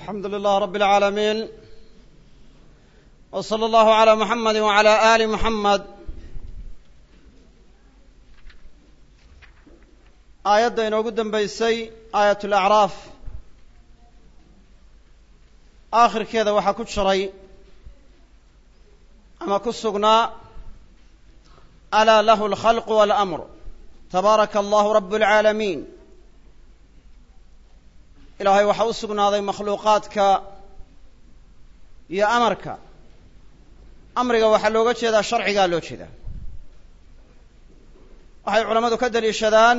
alxamdu lilah rab اlcaalamiin w slى اllahu عalى muxamadi wعalى ali muxamed aayadda inoogu dambeysay aayat اlacraaf aakhirkeeda waxaa ku jiray ama ku sugnaa alaa lahu اlkhalq wاlamr tabaaraka allahu rab اlcaalamiin ilaahay waxaa u sugnaaday makhluuqaadka iyo amarka. Amriga waxaa looga jeedaa sharcigaa loo jeedaa. Waxay culammadu ka daliishadaan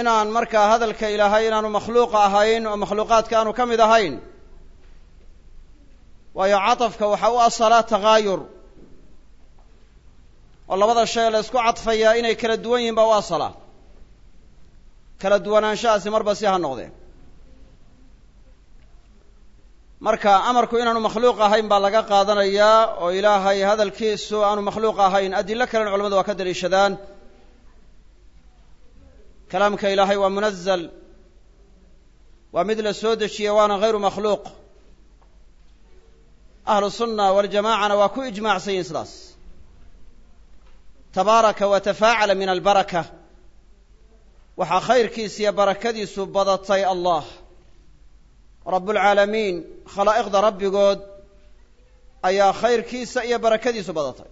inaan markaa hadalka ilaahay inaanu makhluuqa ahayn oo makhluuqaadka aanu ka mid ahayn. Waayo catafka waxaa u asalaa takaayur oo labada shay la ysku cadfayaa inay kala duwan yihiin baa u asalaa kala duwanaanshahaasi marba si ha noqdeen. Marka amarku inaanu makhluuq ahayn baa laga qaadanayaa oo ilaahay hadalkiisu aanu makhluuq ahayn. Adilo kalena culamadu waa ka daliishadaan. Kalaamka ilaahay waa munazal waa mid la soo dejiyey waana hayru makhluuq. Ahlu sunna waljamacana waa ku ijmaacsan yihiin sidaas. Tabaaraka wa tafaacala min albaraka waxaa khayrkiisa iyo barakadiisu badatay allah. Rabbulcaalamiin khalaa'iqda rabbigood ayaa khayrkiisa iyo barakadiisu badatay.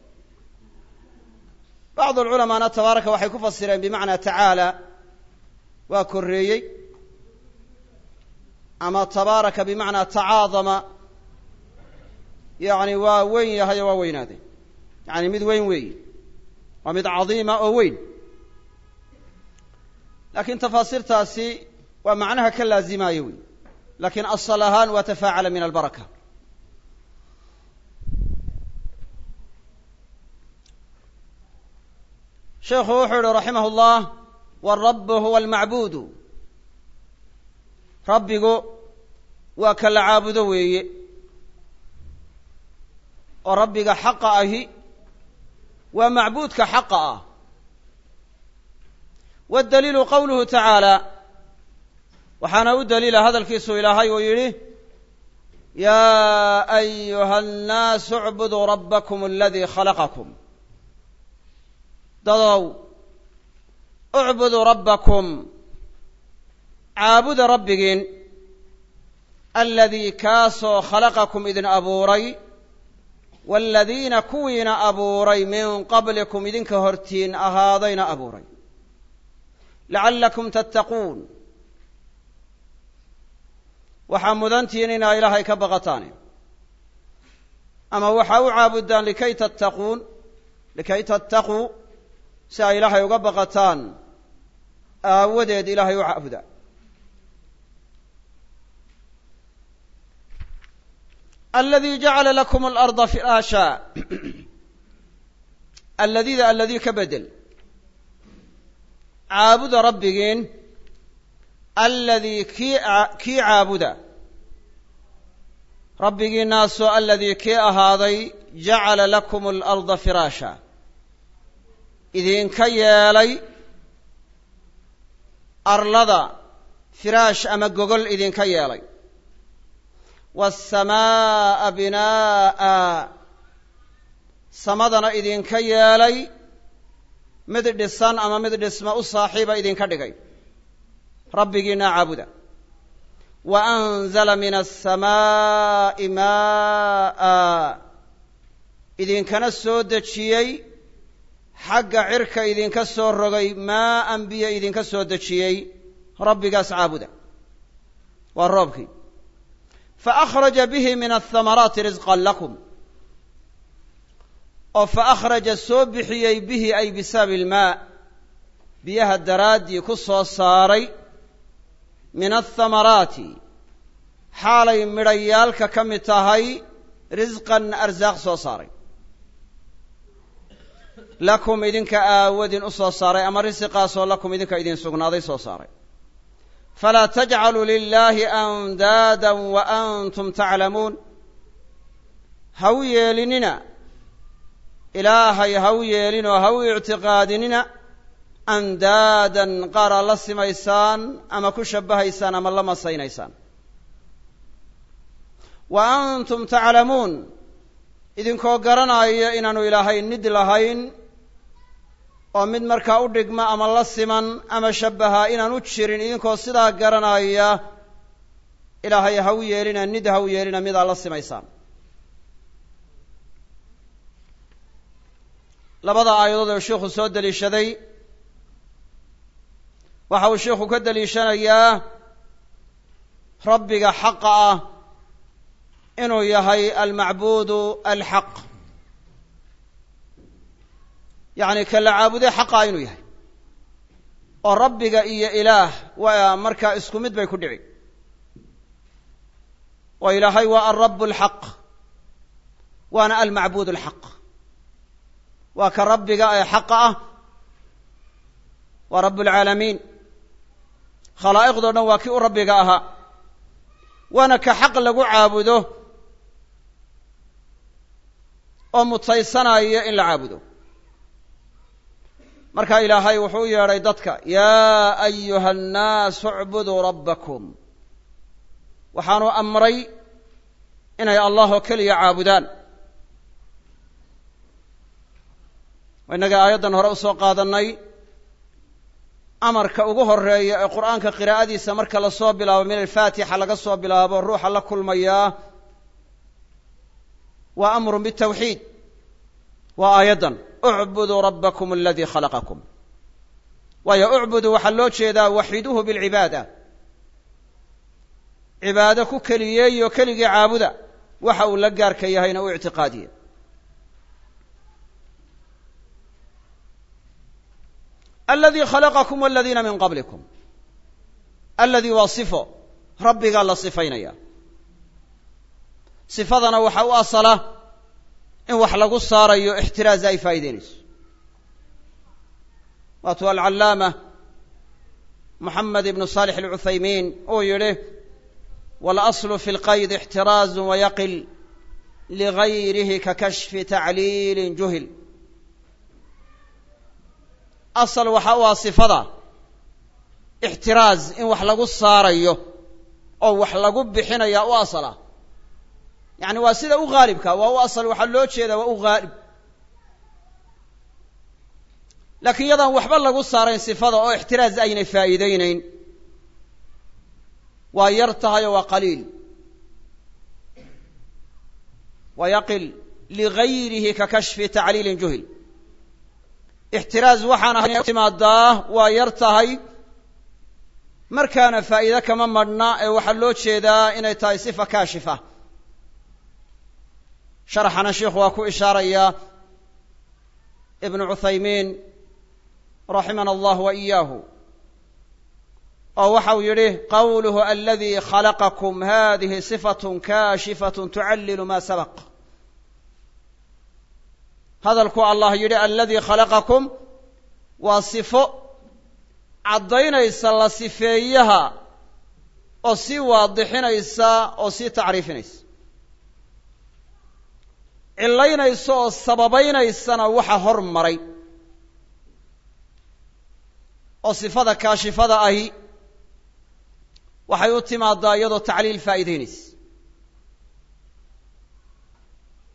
Bacdu alculamaana tabaaraka waxay ku fasireen bimacnaa tacaala waa korreeyey. Ama tabaaraka bimacnaa tacaadama yacni waa weyn yahay oo waa weynaaday. Yacni mid weyn weeyi. Waa mid cadiima oo weyn laakiin tafaasiirtaasi waa macnaha ka laazimaayo wey lakiin asal ahaan waa tafaacala min albaraka. Sheikhu wuxuu yihi raximah اllah wاrabu huwa almacbuudu. Rabbigu waa ka la caabudo weeye. Oo rabbiga xaqa ahi waa macbuudka xaqa ah waddaliilu qowluhu tacaalaa waxaana u daliila hadalkiisu ilaahay uu yidhi yaa ayuha annaasu icbuduu rabbakum aladii khalaqakum dadow ucbuduu rabbakum caabuda rabbigiin aladii kaasoo khalaqakum idin abuuray waaladiina kuwiina abuuray min qablikum idinka hortiin ahaadayna abuuray lacallakum tattaquun waxaa mudantihiin inaa ilaahay ka baqataane ama waxaa u caabudaan likay tattaquun likay tattaquu si ay ilaahay uga baqataan aawadeed ilaahay u caabuda aladii jacala lakum alarda firaasha aladida aladii ka bedel caabuda rabbigiin aladii kii kii caabuda. Rabbigiinaasoo aladii kii ahaaday jacala lakum alarda firaasha. Idinka yeelay arlada firaash ama gogol idinka yeelay. Waasamaaa binaa'a. Samadana idinka yeelay mid dhisan ama mid dhisma u saaxiiba idinka dhigay. Rabbigiina caabuda. Wa anzala min aلsamaa'i maa'a. Idinkana soo dejiyey xagga cirka idinka soo rogay maa'an biyo idinka soo dejiyey. Rabbigaas caabuda. Waa roobkii. Faakhraja bihi min ahamaraati risqan lakum oo faakhraja soo bixiyey bihi ay bisababi ilmaa biyaha daraaddii ku soo saaray min athamaraati xaalay midhayaalka ka mid tahay risqan arsaaq soo saaray. Lakum idinka aawadin u soo saaray ama risiqaasoo lakum idinka idin sugnaaday soo saaray. Falaa tajcaluu lilaahi andaada wa antum taclamuun. Ha yeelinina ilaahay ha u yeelinoo ha u ictiqaadinina andaadan qaar aad la simaysaan ama ku shabbahaysaan ama la masaynaysaan. Wa antum taclamuun idinkoo garanaya inaanu ilaahay nid lahayn oo mid markaa u dhigma ama la siman ama shabbaha inaan u jirin idinkoo sidaa garanaya ilaahay ha u yeelina nid ha u yeelina mid aad la simaysaan labada aayadood oo sheikhu soo deliishaday waxa uu sheikhu ka deliishanayaa rabbiga xaqa ah inuu yahay almacbuudu alxaq. Yacni ka la caabuday xaqa inuu yahay. Oo rabbiga iyo ilaah waa markaa isku mid bay ku dhici. Oo ilaahay waa alrabb alxaq waana almacbuud alxaq waa ka rabbiga ee xaqa ah. Waa rabb alcaalamiin khalaa'iqdo dhan waa kii u rabbiga ahaa. Waana ka xaq lagu caabudo oo mutaysanaya in la caabudo. Marka ilaahay wuxuu u yeedhay dadka yaa ayuha annaasu icbuduu rabbakum. Waxaanu amray inay allah oo keliya caabudaan innaga aayaddan hore u soo qaadannay. Amarka ugu horreeya ee qur'aanka qiraa'adiisa marka la soo bilaabo min alfaatixa laga soo bilaabo ruuxa la kulmayaa waa amrun bitawxiid. Waa aayaddan. Ucbuduu rabbakum aladii khalaqakum. Waayo ucbudu waxaa loo jeedaa waxiduhu bilcibaada. Cibaado ku keliyeeyo keligii caabuda. Waxa uu la gaarka yahayna u ictiqaadiye aladii khalaqakum waladiina min qablikum aladii waa sifo rabbigaa la sifaynaya sifadana waxa u asala in wax lagu saarayo ixtiraaz ay faa'ideynayso waatuu alcallaama moxamed ibnu saalix alcuthaymiin uu yidhi walaslu fi lqayd ixtiraazu wayaqil ligayrihi ka kashfi tacliilin juhil asal waxa u ah sifada. Ixtiraaz in wax lagu saarayo oo wax lagu bixinaya u asala. Yacni waa sida u haalibka waa u asal waxaa loo jeedaa waa u haalib laakiin yadaan waxba lagu saarayn sifada oo ixtiraaz aynay faa'iideynayn waa yar tahay waa qaliil. Wa yaqil ligayrihi ka kashfi tacliilin juhil ixtiraaz waxaan ahay timaadaa waa yar tahay markaana faa'iide kama madhna ee waxaa loo jeedaa inay tahay sifa kaashifa sharaxana sheikhu waa ku ishaarayaa ibnu cuthaymiin raximana allah wa iyaahu oo waxa uu yidhi qawluhu aladii khalaqakum hadihi sifatun kaashifatun tucallilu ma hadalku allah yidhi aladii khalaqakum. Waa sifo caddaynaysa la sifeeyaha oo sii waadixinaysa oo sii tacriifinaysa. Cillaynaysa oo sababaynaysana waxa hor maray. Oo sifada kaashifada ahi waxay u timaadaa iyadoo tacliil faa'iideynaysa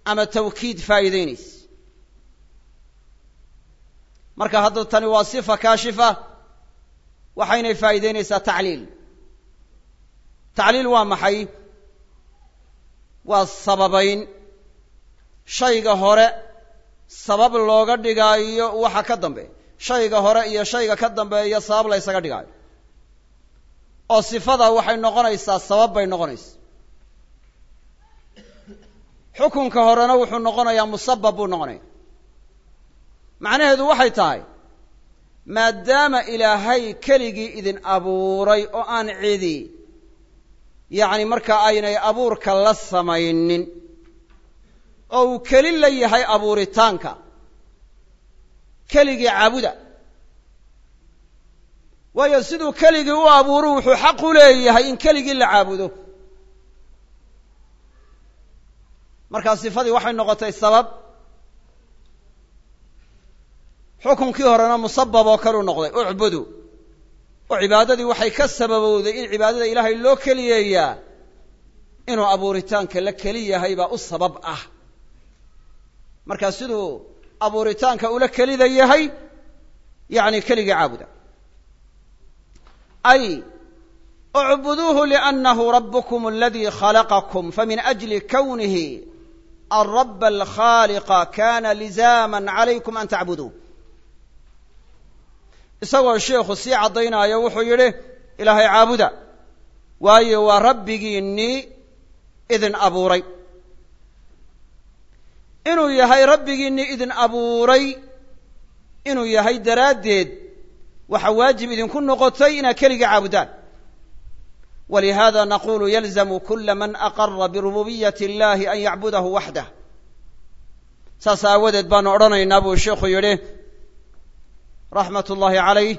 ama tawkiid faa'iideynaysa marka hadda tani waa sifa kaashifa waxaynay faa'iideynaysaa tacliil. Tacliil waa maxay? Waa sababayn. Shayga hore sabab looga dhigaayo waxa ka dambe. Shayga hore iyo shayga ka dambeeya sabab la ysaga dhigaayo oo sifada waxay noqonaysaa sabab bay noqonaysaa. Xukunka horena wuxuu noqonayaa musabab buu noqonaya macnaheedu waxay tahay maadaama ilaahay keligii idin abuuray oo aan cidi yacni markaa aynay abuurka la samaynin oo uu keli la yahay abuuritaanka keligii caabuda. Waayo siduu keligii u abuuru wuxuu xaq u leeyahay in keligii la caabudo. Markaa sifadii waxay noqotay sabab xukunkii horena musabab oo kalu noqday ucbudu. Oo cibaadadii waxay ka sababowday in cibaadada ilaahay loo keliyeeyaa inuu abuuritaanka la keliyahay baa u sabab ah. Markaa siduu abuuritaanka ula kelida yahay yacni keligii caabuda. Ay ucbuduuhu liannahu rabukum aladii khalaqakum famin ajli kownihi alraba alkhaaliqa kana lizaama calaykum an tacbuduuh isagoo sheikhu sii caddaynaayo wuxuu yidhi ilaahay caabuda waayo waa rabbigiinnii idin abuuray. Inuu yahay rabbigiinnii idin abuuray inuu yahay daraaddeed waxa waajib idinku noqotay inaad keliga caabudaan. Walihada naqulu yalzamu kula man aqara birububiyaة اllahi an yacbudahu waxdah saas aawadeed baanu odhanaynaa buu sheikhu yidhi raxmat ullaahi calayh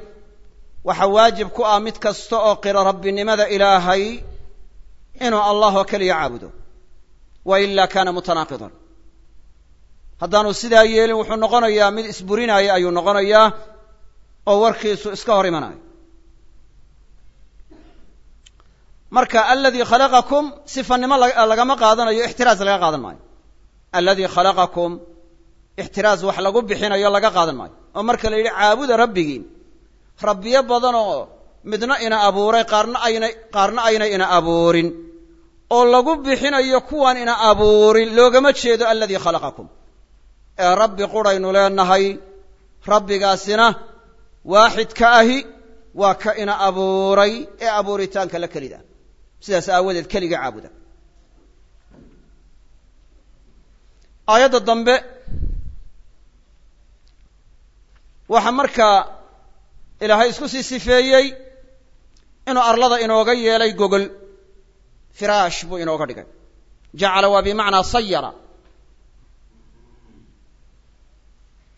waxaa waajib ku ah mid kasta oo qira rabbinimada ilaahay inuu allah oo keliya caabudo wa ila kana mutanaaqidan haddaanu sidaa yeelin wuxuu noqonayaa mid isburinaya ayuu noqonayaa oo warkiisu iska hor imanayo marka aladii khalaqakum sifanimo lagama qaadanayo ixtiraaz laga qaadan maayo. Aladii khalaqakum ixtiraaz wax lagu bixinayo laga qaadan maayo. oo marka la yidhi caabuda rabbigiin rabbiyo badan oo midna ina abuuray qaarna ayna qaarna aynay ina abuurin. oo lagu bixinayo kuwaan ina abuurin loogama jeedo aladii khalaqakum. ee rabbi quraynu leenahay rabbigaasina waaxid ka ahi waa ka ina abuuray ee abuuritaanka la kelida sidaas aawadeed keliga caabuda. Aayadda dambe waxaa markaa ilaahay isku sii sifeeyey inuu arlada inooga yeelay gogol. Firaash buu inooga dhigay. Jacala waa bimacnaa sayara.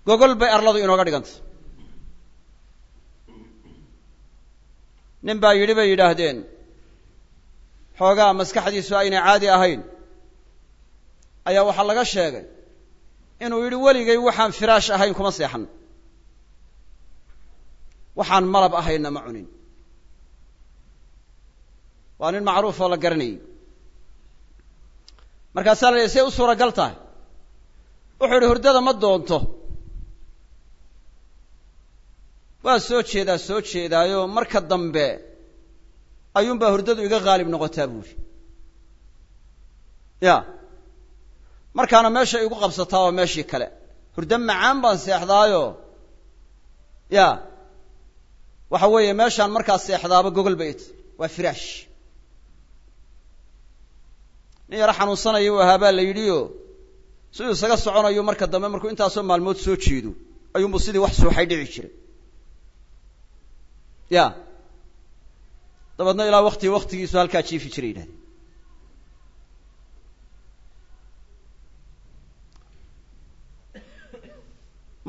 Gogol bay arladu inooga dhigantay. Nin baa yidhi bay yidhaahdeen xoogaa maskaxdiisu aynay caadi ahayn. Ayaa waxaa laga sheegay. Inuu yidhi weligay waxaan firaash ahayn kuma seexan waxaan malab ahayna ma cunin. Waa nin macruuf oo la garanayay. Markaasaa la say u suuragal tahay. Wuxuu yidhi hurdada ma doonto. Waa soo jeedaa soo jeedaayo. Marka dambe ayuunbaa hurdadu iga haalib noqotaa buuri ya markaana meesha igu qabsataa waa meeshii kale. Hurdo macaan baan seexdaayo. Ya waxa weeye meeshaan markaa seexdaaba gogol bay waa firaash nin yaro xanuunsanaya u ahaa baa la yidhiyo siduu isaga soconayo marka dambe markuu intaasoo maalmood soo jeedo ayuunbu sidii wax suuxay dhici jiray? Ya. Dabeedna ilaa wakti waktigiisu halkaa jiifi jiray yidhahdeen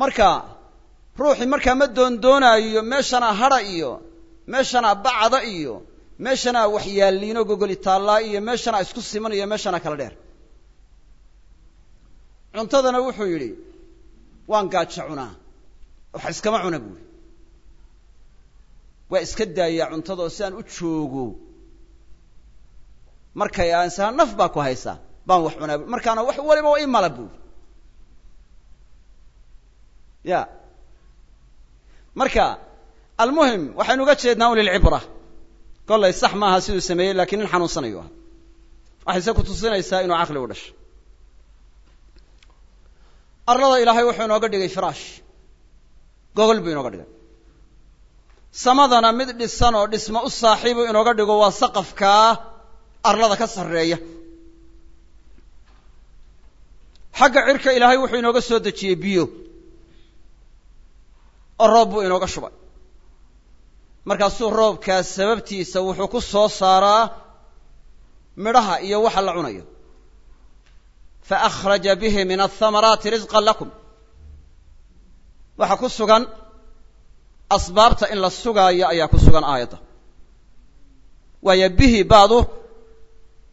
marka ruuxii markaa ma doondoonaayo meeshana hadha iyo meeshana bacda iyo meeshana waxyaaliino gogoli taallaa iyo meeshana isku siman iyo meeshana kala dheer. Cuntadana wuxuu yidhi waan gaajo cunaa wax iskama cuna buuri waa iska daayaa cuntada oo si aan u joogo. Markay aansaha naf baa ku haysaa baan wax cunaa bu markaana wax waliba waa ii mala buuri ya marka almuhim waxaynu uga jeednaa un lilcibra kollay sax maaha siduu sameeyey lakiin nin xanuunsanayu aha waxayse ku tusinaysaa inuu caqli u dhashay arlada ilaahay wuxuu inooga dhigay firaash. Gogol buu inooga dhigay. Samadana mid dhisan oo dhismo u saaxiibu inooga dhigo waa saqafkaa arlada ka sarreeya. Xagga cirka ilaahay wuxuu inooga soo dejiyey biyo oo roob buu inooga shubay. Markaasuu roobkaas sababtiisa wuxuu ku soo saaraa midhaha iyo waxa la cunayo. Fa akhraja bihi min athamaraati risqan lakum. Waxaa ku sugan asbaabta in la sugaayo ayaa ku sugan aayadda. Waayo bihi baadu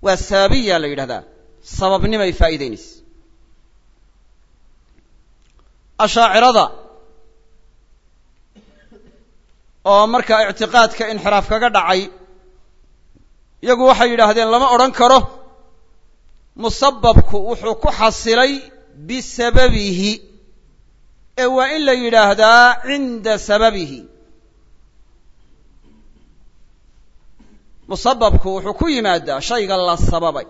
waa sababiya la yidhahdaa sababnimay faa'iideynaysa ashaacirada oo markaa ictiqaadka inxiraaf kaga dhacay iyagu waxay yidhaahdeen lama odhan karo. Musababku wuxuu ku xasilay bisababihi ee waa in la yidhaahdaa cinda sababihi. Musababku wuxuu ku yimaadaa shayga la sababay.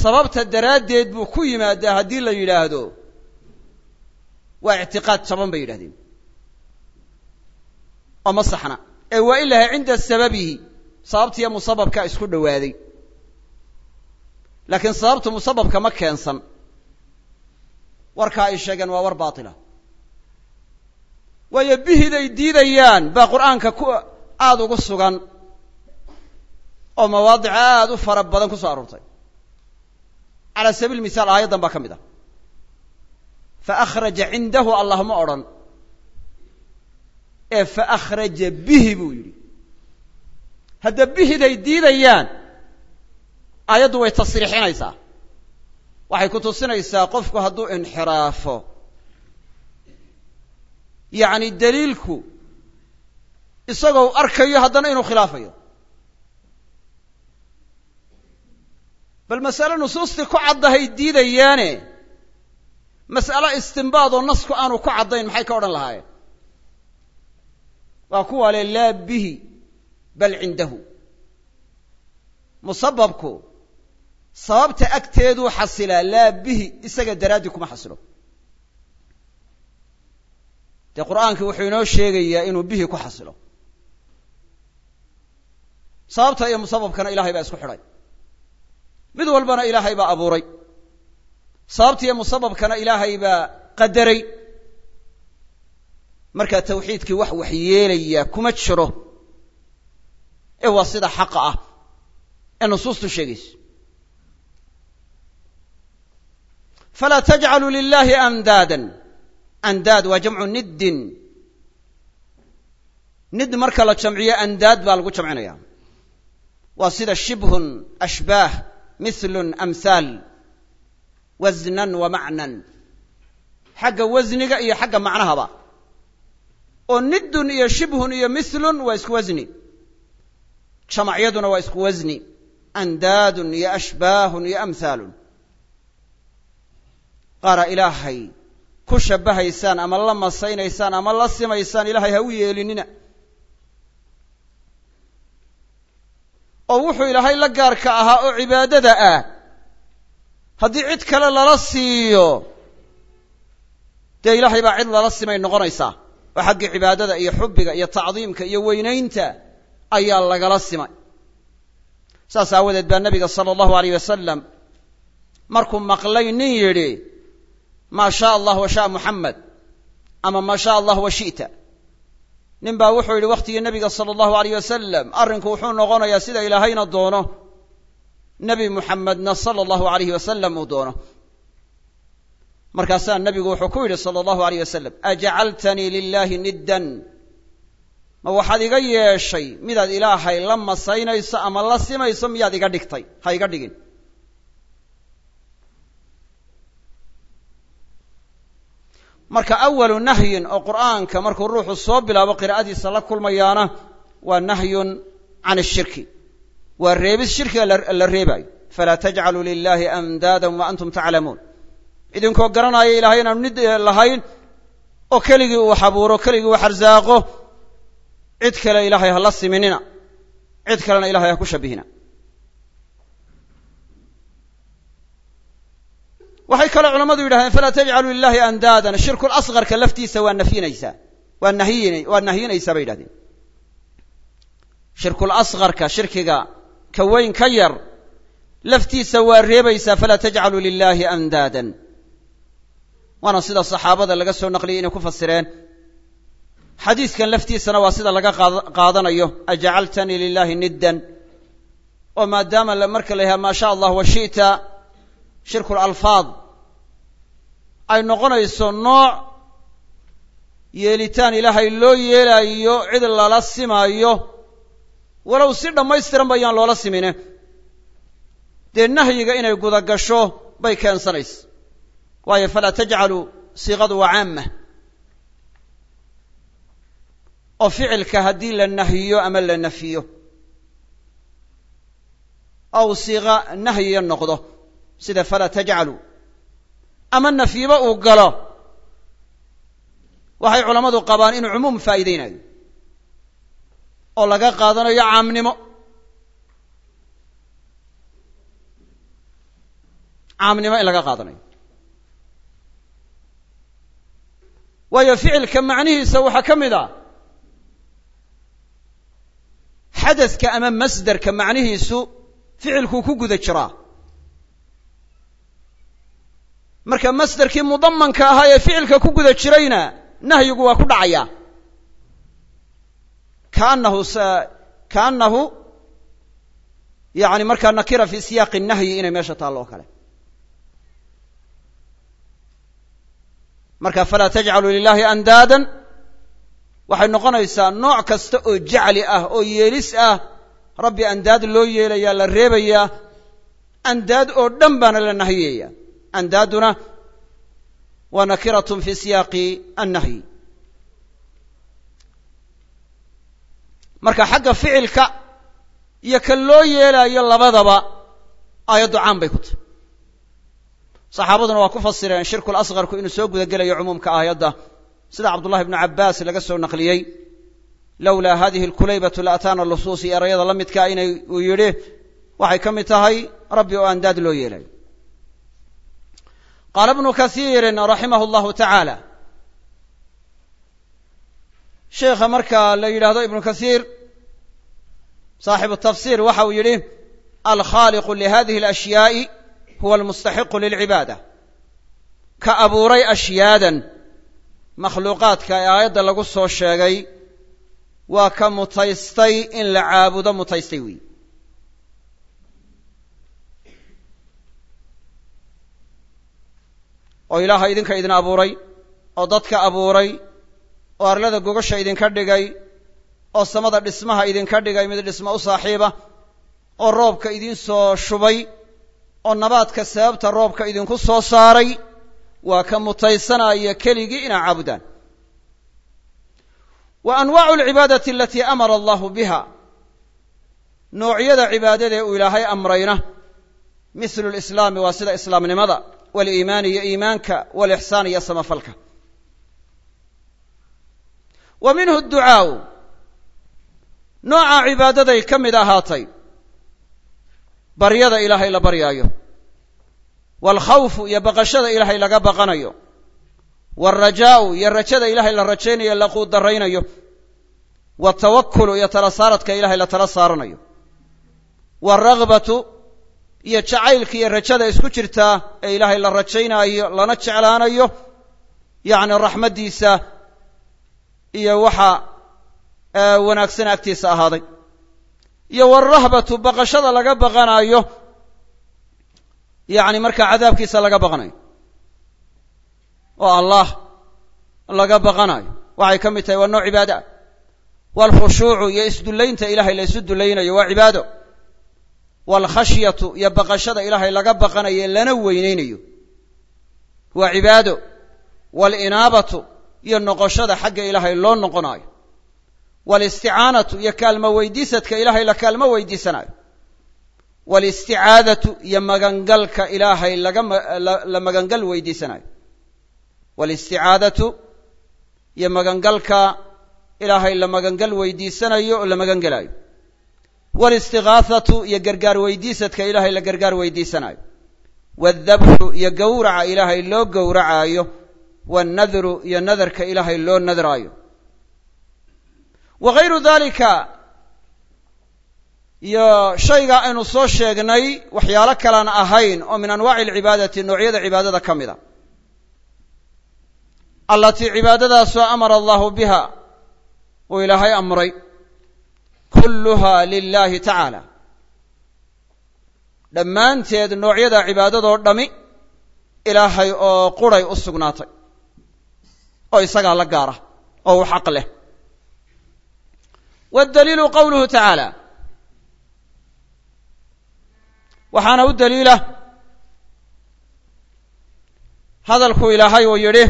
Sababta daraaddeed buu ku yimaadaa haddii la yidhaahdo. Waa ictiqaad jaban bay yidhahdeen oo saxna. Ee waa in lahay cinda sababihi sababtiiyo musababkaa isku dhowaaday laakiin sababtu musababka ma keensan. Warkaa ay sheegeen waa war baatila. Waayo bihiday diidayaan baa qur'aanka ku aada ugu sugan oo mawaadic aada u fara badan ku soo aroortay. Cala sabiil misaal aayaddan baa ka mid ah. Fa akhraja cindahu allah ma odhan ee fa akhraja bihi buu yidhi. Hadda bihiday diidayaan. Aayaddu way tasriixinaysaa. Waxay ku tusinaysaa qofku hadduu inxiraafo. Yacni daliilku isagoo arkayo haddana inuu khilaafayo. Bal masale nusuustii ku caddahay diidayaane mas'alo istimbaad oo nasku aanu ku caddayn maxay ka odhan lahaayeen waa kuwa le laa bihi bal cindahu. Musababku sababta agteeduu xasilaa laa bihi isaga daraaddii kuma xasilo. Dee qur'aankii wuxuu inoo sheegayaa inuu bihi ku xasilo. Sababta iyo musababkana ilahay baa isku xidhay. Mid walbana ilaahay baa abuuray. Sababta iyo musababkana ilaahay baa qadaray markaa tawxiidkii wax waxyeelaya kuma jiro ee waa sida xaqa ah. Ee nusuustu sheegayso falaa tajcaluu lilahi andaadan. Andaad waa jamcu niddin. Nid marka la jamciyo andaad baa lagu jamcinaya. Waa sida shibhun ashbaah mihlun amhaal wasnan wa macnan. Xagga wasniga iyo xagga macnahaba oo niddun iyo shibhun iyo mihlun waa isku wasni jamacyaduna waa isku wasni andaadun iyo ashbaahun iyo amhaalun qaara ilaahay ku shabbahaysaan ama la masaynaysaan ama la simaysaan ilaahay ha u yeelinina. Oo wuxuu ilaahay la gaarka ahaa oo cibaadada ah. Haddii cid kale lala siiyo dee ilaahay baa cid lala simay noqonaysaa oo xaggii cibaadada iyo xubbiga iyo tacdiimka iyo weynaynta ayaa lagala simay. Saas aawadeed baa nebiga sala allahu aleyh wasalam markuu maqlay nin yidhi maa shaa allah wa shaa muxamed ama maa shaa allah wa shi'ta. Nin baa wuxuu yidhi wakhtigii nebiga sala allahu aleyh wasalam arrinku wuxuu noqonayaa sida ilaahayna doono. Nebi muxamedna sala allahu alayh wasalam uu doono markaasaa nebigu wuxuu ku yidhi sala allahu aleyh wasalam ajacaltanii lilahi niddan. Ma waxaad iga yeeshay midaad ilaahay la masaynayso ama la simayso miyaad iga dhigtay? Ha iga dhigin. Marka awalu nahyin oo qur'aanka markuu ruuxu soo bilaabo qiraa'adiisa la kulmayaana waa nahyun can ashirki waa reebis shirkiga la reebaayo. Falaa tajcaluu lilahi andaadan wa antum taclamuun idinkoo garanaya ilahay inaanu nid lahayn oo keligii uu xabuuro keligii uu xarsaaqo cid kale ilaahay ha la siminina. Cid kalena ilahay ha ku shabbihina waxay kaloo culammadu yidhahdeen falaa tajcaluu lilahi andaadan. Shirkul asqarka laftiisa waa nafyinaysaa waa nahyin waa nahyinaysaa bay yidhahdeen. Shirkul asqarka shirkiga ka weyn ka yar laftiisa waa reebaysaa falaa tajcaluu lilahi andaadan waana sida saxaabada laga soo naqliyay inay ku fasireen. Xadiiskan laftiisana waa sida laga qaadanayo ajacaltanii lilahi niddan. Oo maadaama marka la yidhaha maa sha allah wa shi'ta ay noqonayso nooc yeelitaan ilaahay loo yeelaayo cid lala simaayo walow si dhammaystiran ba ayaan loola simine. Dee nahyiga inay guda gasho bay keensanaysa waayo falaa tajcaluu siiqadu waa caama oo ficilka haddii la nahyiyo ama la nafiyo. ou siiqa nahyiya noqdo sida falaa tajcalu. ama nafyiba uu galo waxay culammadu qabaan inuu cumuum faa'iideynayo oo laga qaadanayo caamnimo. caamnimo in laga qaadanayo waayo ficilka macnihiisa waxaa ka mid a. Xadaska ama masderka macnihiisu ficilkuu ku guda jiraa. Marka masderkii mudamanka ahaa ee ficilka ku guda jirayna nahyigu waa ku dhacaya. Kaanahu kaanahu yani markaa nakira fi siyaaqi nahyi inay meesha taallo oo kale marka falaa tajcalu lilahi andaadan. Waxay noqonaysaa nooc kasta oo jacli ah oo yeelis ah. Rabbi andaad loo yeelayaa la reebayaa. Andaad oo dhan baana la nahiyaya andaaduna waa nakiratun fi siyaaqi annahyi. Marka xagga ficilka iyo ka loo yeelaayo labadaba aayaddu caan bay ku tahy saxaabaduna waa ku fasireen shirku lasqarku inuu soo guda gelayo cumuumka aayadda. Sida cabdullahi bnu cabbaas laga soo naqliyey lowlaa hadihi alkulaybatu la ataana lusuusi erayada la midkaa inay uu yidhi waxay ka mid tahay rabbi oo andaad loo yeelayo qaala ibnu kasiirin raximah allahu tacaala sheikha marka la yidhaahdo ibnu kasiir saaxibu tafsir waxa uu yidhi alkhaaliqu lihadihi alashyaai huwa almustaxiqu lilcibaada ka abuuray ashyaadan makhluuqaadka ee aayadda lagu soo sheegay waa ka mutaystay in la caabudo mutaystay weyi oo ilaaha idinka idin abuuray oo dadka abuuray oo arlada gogasha idinka dhigay oo samada dhismaha idinka dhigay mid dhismo u saaxiiba oo roobka idin soo shubay oo nabaadka sababta roobka idinku soo saaray waa ka mutaysanaya keligii inaa caabudaan wa anwaacu alcibaadati alatii amara allahu biha. Noocyada cibaadadee uu ilaahay amrayna. Mithlu lislaami waa sida islaamnimada waliimaani iyo iimaanka walixsaan iyo samafalka. Wa minhu adducaau nooca cibaadaday ka mid ahaatay baryada ilaahay la baryaayo. Waalkhawfu iyo baqashada ilaahay laga baqanayo. Waalrajaa'u iyo rajada ilaahay la rajaynayo la quudaraynayo. Waaltawakulu iyo tala saaradka ilahay la tala saaranayo. Waalragbatu iyo jacaylka iyo rajada isku jirtaa ee ilaahay la rajaynaayo lana jeclaanayo. Yacni raxmaddiisa iyo waxa wanaagsan agtiisa ahaaday iyo waalrahbatu baqashada laga baqanaayo yacni markaa cadaabkiisa laga baqanayo. Oo allah laga baqanayo waxay ka mid tahay waa nooc cibaado ah waalkhushuucu iyo isdullaynta ilahay la isu dullaynayo waa cibaado. Waalkhashyatu iyo baqashada ilaahay laga baqanayo lana weynaynayo waa cibaado. Waalinaabatu iyo noqoshada xagga ilaahay loo noqonaayo walisticaanatu iyo kaalmo weydiisadka ilaahay la kaalmo weydiisanayo walisticaadatu iyo magangalka ilaahay lagala magangal weydiisanayo walisticaadatu iyo magangalka ilaahay la magangal weydiisanayo oo la magangelaayo walistigaathatu iyo gargaar weydiisadka ilaahay la gargaar weydiisanayo waaldabxu iyo gowraca ilaahay loo gowracaayo wannadru iyo nadarka ilaahay loo nadraayo wa gayru dalika iyo shayga aynu soo sheegnay waxyaalo kalaan ahayn oo min anwaaci alcibaadati noocyada cibaadada ka mid a. Allatii cibaadadaasoo amara allahu biha uu ilaahay amray kulluha lilahi tacaala. Dhammaanteed noocyada cibaadadoo dhami ilaahay oo quray u sugnaatay oo isagaa la gaara oo u xaq leh waddaliilu qawluhu tacaala waxaana u daliila hadalku ilaahay uu yidhi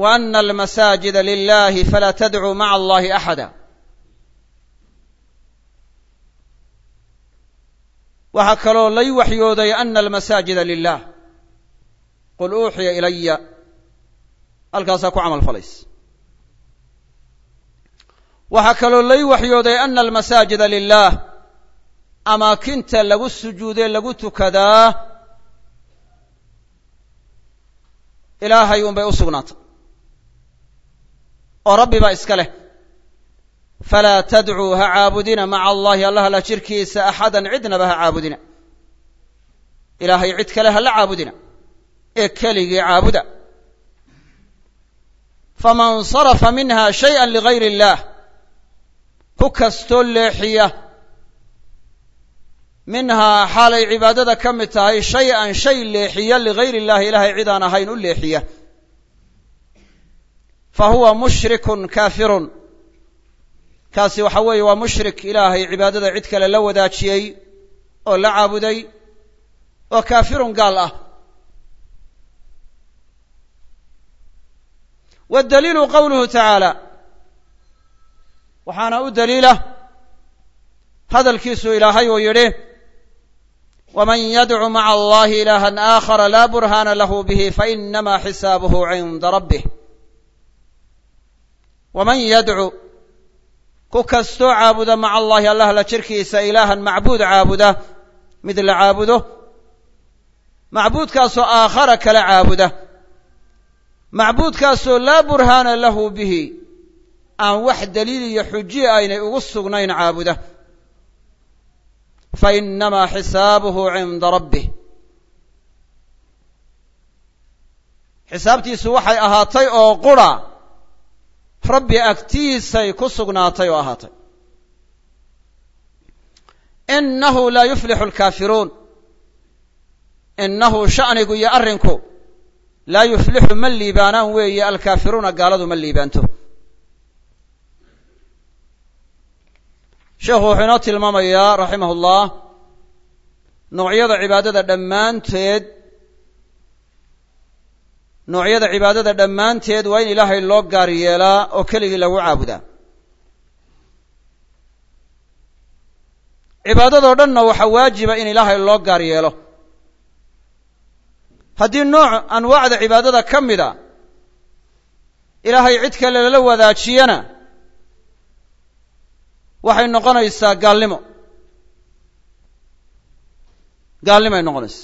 wa ana almasaajida lilahi falaa tadcuu maca allahi axada waxaa kaloo lay waxyooday ana almasaajida lilah qul uuxiya ilaya halkaasaa ku camal falays waxaa kaloo lay waxyooday ana almasaajida lilah amaakinta lagu sujuudee lagu tukadaa ilaahay unbay u sugnaatay. Oo rabbi baa iska leh. Falaa tadcuu ha caabudina maca allahi allah la jirkiisa axadan cidnaba ha caabudina. Ilaahay cid kale ha la caabudina. Ee keligii caabuda. Faman sarafa minha shayئa ligayr اllah ku kastoo leexiya. Minhaa xaalay cibaadada ka mid tahay shay-an shay leexiya ligayr illahi ilaahay cid aan ahayn u leexiya. Fa huwa mushrikun kaafirun. Kaasi waxa weeye waa mushrik ilaahay cibaadada cid kale la wadaajiyey oo la caabuday oo kaafirun gaal ah. Waddaliilu qowluhu tacaala waxaana u daliila hadalkiisu ilaahay uu yidhi wman yadcu maca allahi ilaha aakhara laa burhaana lahu bihi fainama xisaabuhu cinda rabbih. Waman yadcu ku kastoo caabuda maca allahi allah la jirkiisa ilaahan macbuud caabuda mid la caabudo macbuudkaasoo aakhara kala caabuda macbuudkaasoo laa burhaana lahu bihi aan wax daliil iyo xuji aynay ugu sugnayn caabuda. Fainamaa xisaabuhu cinda rabbih. Xisaabtiisu waxay ahaatay oo qura. Rabbi agtiisay ku sugnaatay oo ahaatay. Inahu laa yuflixu alkaafiruun. Inahu sha'nigu iyo arrinku laa yuflixu ma liibaanaan weeye alkaafiruuna gaaladu ma liibaanto sheekhu wuxuu inoo tilmaamayaa raximah ullah noocyada cibaadada dhammaanteed noocyada cibaadada dhammaanteed waa in ilaahay loo gaar yeelaa oo keligii lagu caabudaa. Cibaadadoo dhanna waxaa waajiba in ilaahay loo gaar yeelo. Haddii nooc anwaacda cibaadada ka mida ilaahay cid kale lala wadaajiyana waxay noqonaysaa gaalnimo. Gaalnimoay noqonaysa.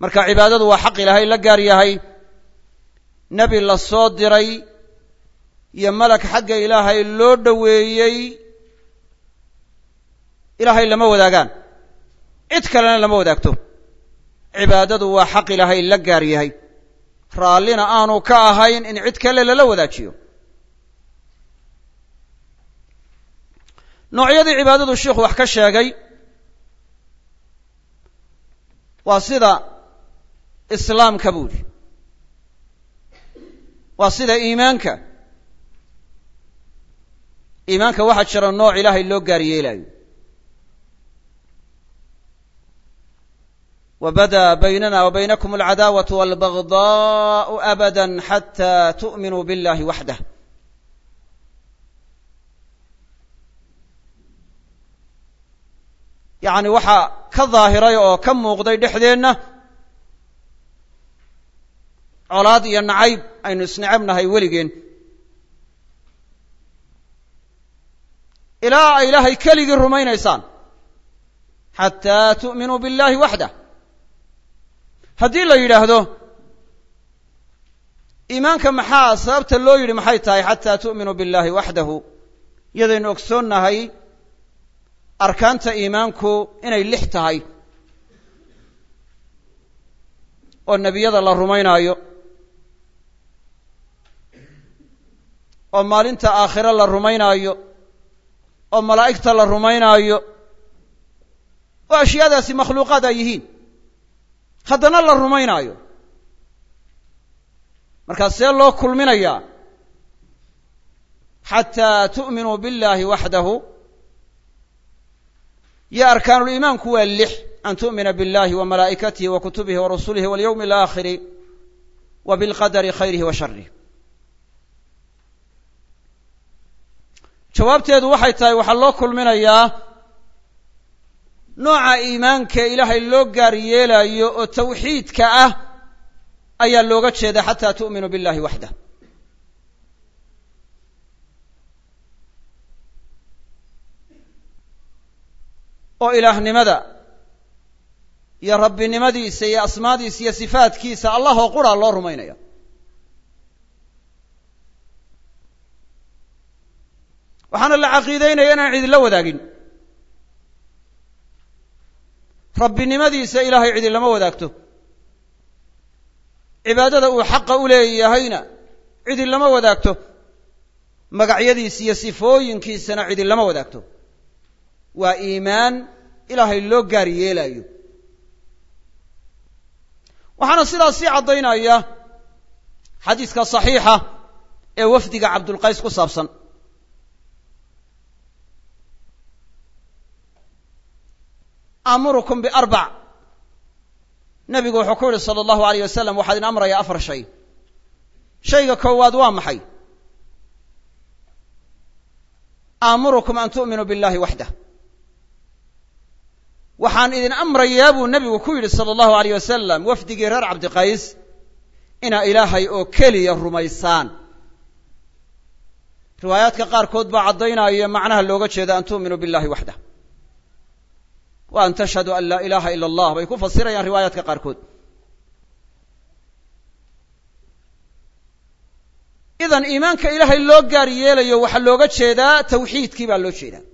Marka cibaadadu waa xaq ilaahay la gaar yahay. Nebi la soo diray iyo malak xagga ilaahay loo dhoweeyey. Ilaahay lama wadaagaan. Cid kalena lama wadaagto. Cibaadadu waa xaq ilaahay la gaar yahay. Raallina aanu ka ahayn in cid kale lala wadaajiyo noocyadii cibaadadu sheikhu wax ka sheegay waa sida islaamka buuri waa sida iimaanka. Iimaanka waxaa jira nooc ilaahay loo gaar yeelayo wbada baynana wbaynakum alcadaawat walbagdaء abada xata tu'minuu biاllahi waxdah yacni waxaa ka daahiray oo ka muuqday dhexdeenna colaad iyo nacayb aynu isnecebnahay weligeen. Ilaa ay ilaahay keligii rumaynaysaan. Xataa tu'minuu biاllahi waxdah. Haddii la yidhaahdo iimaanka maxaa sababta loo yidhi maxay tahay xataa tu'minuu biاllahi waxdahu? Iyadaynu ogsoonnahay arkaanta iimaanku inay lix tahay oo nebiyada la rumaynaayo oo maalinta aakhire la rumaynaayo oo malaa'igta la rumaynaayo oo ashyaadaasi makhluuqaad ay yihiin. Haddana la rumaynaayo. Markaa see loo kulminayaa xataa tu'minuu biاllahi waxdahu yo arkaanuliimaanku waa lix an tu'mina biاllahi wa malaa'ikatihi wa kutubihi wa rusulihi walyowmi alaakhiri wa bilqadari khayrihi wa sharih jawaabteedu waxay tahay waxaa loo kulminayaa nooca iimaanka ilaahay loo gaar yeelayo oo tawxiidka ah ayaa looga jeeda xataa tu'minuu billahi waxdah oo ilaahnimada iyo rabbinimadiisa iyo asmaadiisa iyo sifaadkiisa allah oo qura loo rumaynaya waxaana la caqiidaynaya inaan cidila wadaagin. Rabbinimadiisa ilaahay cidi lama wadaagto. Cibaadada uu xaqa u leeyahayna cidi lama wadaagto. Magacyadiisa iyo sifooyinkiisana cidi lama wadaagto waa iimaan ilaahay loo gaar yeelaayo. Waxaana sidaas sii caddaynaya xadiiska saxiixa ee wafdiga cabdulqays ku saabsan. Amurukum biarbac nebigu wuxuu ku yihi sala allahu alayh wasalam waxaa idin amraya afar shay. Shayga koowaad waa maxay? Aamurukum an tu'minuu billahi waxdah waxaan idin amrayaa buu nebigu ku yidhi sala allahu alayh wasalam wafdigii reer cabdiqays inaa ilaahay oo keliya rumaysaan. Riwaayaadka qaarkood baa caddaynaya macnaha looga jeeda an tu'minuu billahi waxdah wa an tashhadu an laa ilaha ila allah bay ku fasirayaan riwaayaadka qaarkood. Idan iimaanka ilaahay loo gaar yeelayo waxaa looga jeedaa tawxiidkii baa loo jeedaa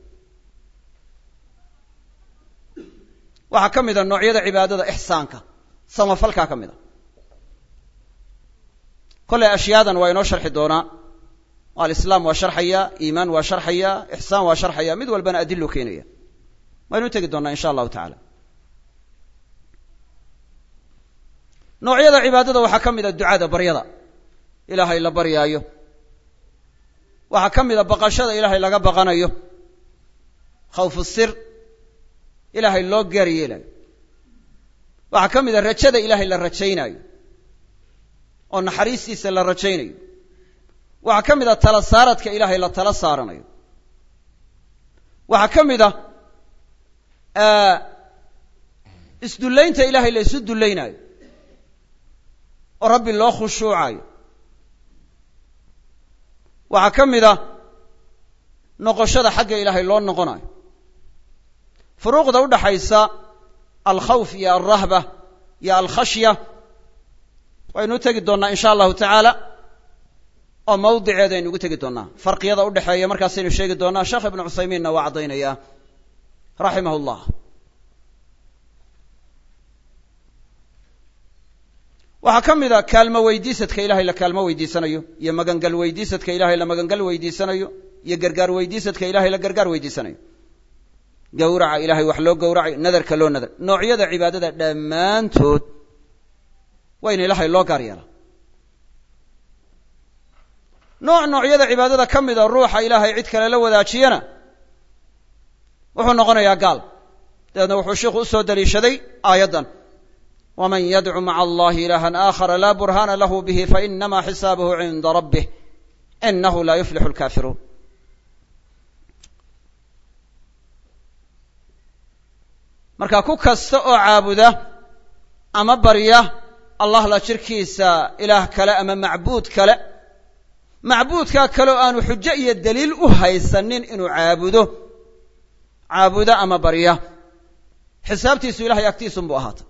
waxaa ka mida noocyada cibaadada ixsaanka. Samafalkaa ka mid a. Kollay ashyaadan waa inoo sharxi doonaa. Alislaam waa sharxaya iimaan waa sharxaya ixsaan waa sharxaya mid walbana adilo keenaya. Waynu tegi doonaa insha allahu tacaala. Noocyada cibaadada waxaa ka mida ducada baryada. Ilaahay la baryaayo. Waxaa ka mida baqashada ilaahay laga baqanayo. Khawfu sir ilaahay loo gaar yeelayo waxaa ka mida rajada ilaahay la rajaynaayo oo naxariistiisa la rajaynayo. Waxaa ka mid a tala saaradka ilaahay la tala saaranayo. Waxaa ka mid a isdullaynta ilaahay la isu dullaynaayo oo rabbi loo khushuucayo waxaa ka mid a noqoshada xagga ilaahay loo noqonayo furuuqda u dhaxaysa alkhawf iyo alrahba iyo alkhashya waynu u tegi doonnaa insha allahu tacaala oo mawdiceeda aynu ugu tegi doonnaa. Farqiyada u dhexeeya markaasaynu sheegi doonnaa sheekh ibnu cuthaymiinna waa caddaynaya raximah llah waxaa ka mid a kaalmo weydiisadka ilahay la kaalmo weydiisanayo iyo magangal weydiisadka ilahay la magangal weydiisanayo iyo gargaar weydiisadka ilahay la gargaar weydiisanayo gawraca ilahay wax loo gawracay nadarka loo nadar. Noocyada cibaadada dhammaantood waa in ilaahay loo gaar yeela nooc noocyada cibaadada ka mida ruuxa ilaahay cid kale la wadaajiyana wuxuu noqonayaa gaal. Dabeedna wuxuu sheikhu u soo daliishaday aayaddan. Waman yadcu maca allahi ilahan aakhara laa burhaana lahu bihi fainama xisaabuhu cinda rabbih inahu laa yuflixu lkaafiruun marka ku kasta oo caabuda ama barya allah la jirkiisa ilaah kale ama macbuud kale. Macbuudkaa kale oo aanu xujo iyo daliil u haysanin inuu caabudo. Caabudo ama barya. Xisaabtiisu ilahay agtiisunbuu ahaata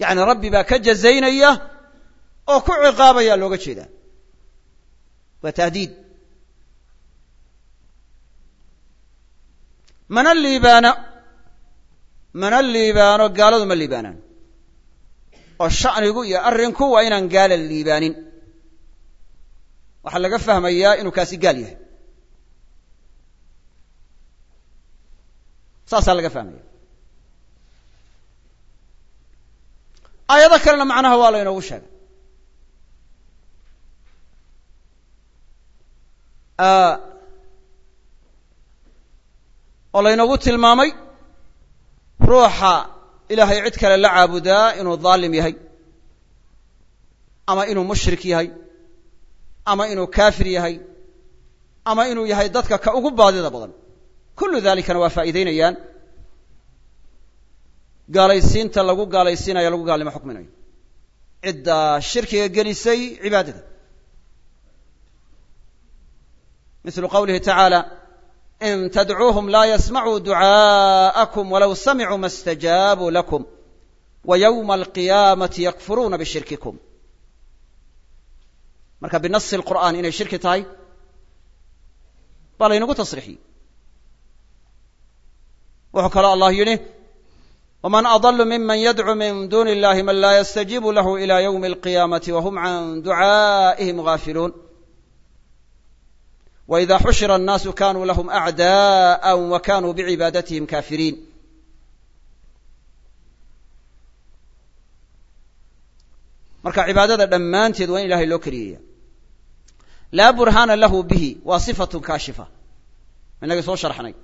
yacni rabbi baa ka jazaynaya oo ku ciqaabaya looga jeedaa. Waa tahdiid. Mana liibaana mana liibaano gaaladu ma liibaanaan. oo sha'nigu iyo arrinku waa inaan gaala liibaanin. waxaa laga fahmayaa inuu kaasi gaal yahay. saasaa laga fahmaya aayado kalena macnaha waa la sheegay. Oo laynoogu tilmaamay ruuxa ilaahay cid kale la caabudaa inuu daalim yahay ama inuu mushrik yahay ama inuu kaafir yahay ama inuu yahay dadka ka ugu baadida badan. Kullu dalikana waa faa'iideynayaan gaalaysiinta lagu gaalaysiinayo lagu gaalnimo xukminayo cidda shirkiga gelisay cibaadada. Mislu qawlihi tacaala in tadcuuhum laa yasmacuu ducaa'akum walow samicuu ma stajaabuu lakum wa yowma alqiyaamati yakfuruuna bishirkikum marka binasi lqur'aan inay shirki tahay baa laynagu tasriixiyey wuxuu kaloo allah yidhi wman adlu miman yadcu min duni illahi man laa yastajiibu lahu ila ywmi alqiyaamati wahum can ducaa'ihim gaafiluun waida xushira annaasu kanuu lahum acda'a wa kanuu bicibaadatihim kaafiriin marka cibaadada dhammaanteed waa in ilahay loo keliyaya laa burhaana lahu bihi waa sifatun kaashifa inagii soo sharxnay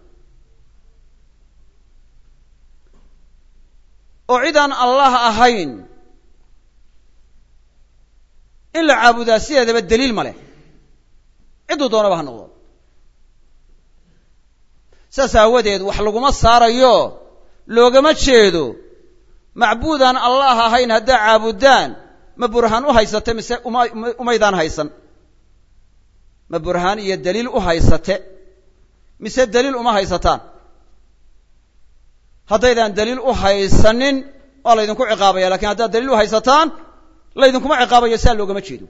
oo cid aan allah ahayn in la caabudaa sideedaba daliil ma leh cidduu doonaba ha noqdo. Saas aawadeed wax laguma saarayo loogama jeedo macbuudaan allah ahayn haddaa caabudaan ma burhaan u haysate mise uma umaydaan haysan. Ma burhaan iyo daliil u haysate mise daliil uma haysataan. Haddaydaan daliil u haysanin waa laydinku ciqaabaya laakiin haddaad daliil u haysataan laydinkuma ciqaabayo saa loogama jeedo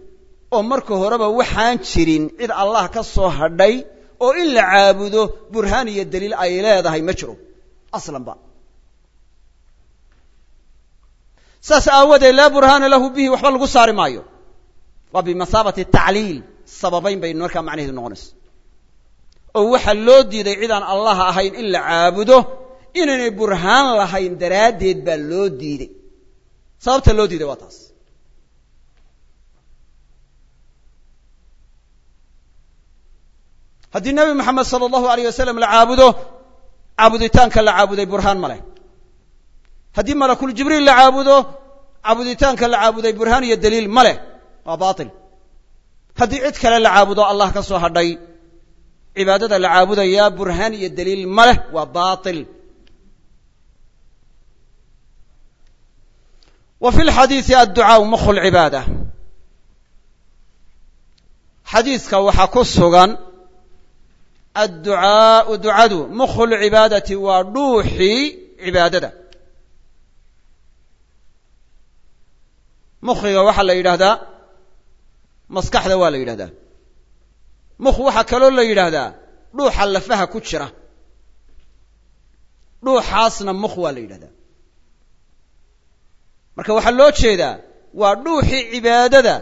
oo marka horeba waxaan jirin cid allah ka soo hadhay oo in la caabudo burhaan iyo daliil ay leedahay ma jiro. Aslanba saas aawadeed laa burhaana lahu bihi waxba lagu saari maayo. Waa bimasaabati tacliil sababayn bay markaa macnaheedu noqonaysa. Oo waxaa loo diiday cidaan allah ahayn in la caabudo inaynay burhaan lahayn daraaddeed baa loo diiday. Sababta loo diiday waa taas haddii nebi moxamed sala allahu alayh wasalam la caabudo caabuditaanka la caabuday burhaan ma haddii malakul jibriil la caabudo caabuditaanka la caabuday burhaan iyo daliil ma leh. Waa baatil. Haddii cid kale la caabudo allah ka soo hadhay. Cibaadada la caabudayaa burhaan iyo daliil ma leh. Waa baatil. Wa fi lxadiidi adducaau mukhu lcibaada xadiiska waxaa adducaau ducadu mukhu lcibaadati waa dhuuxii cibaadada mukhiga waxaa la yidhaahdaa maskaxda waa la yidhahdaa mukh waxaa kaloo la yidhaahdaa dhuuxa lafaha ku jira dhuuxaasna mukh waa la yidhahdaa marka waxaa loo jeedaa waa dhuuxii cibaadada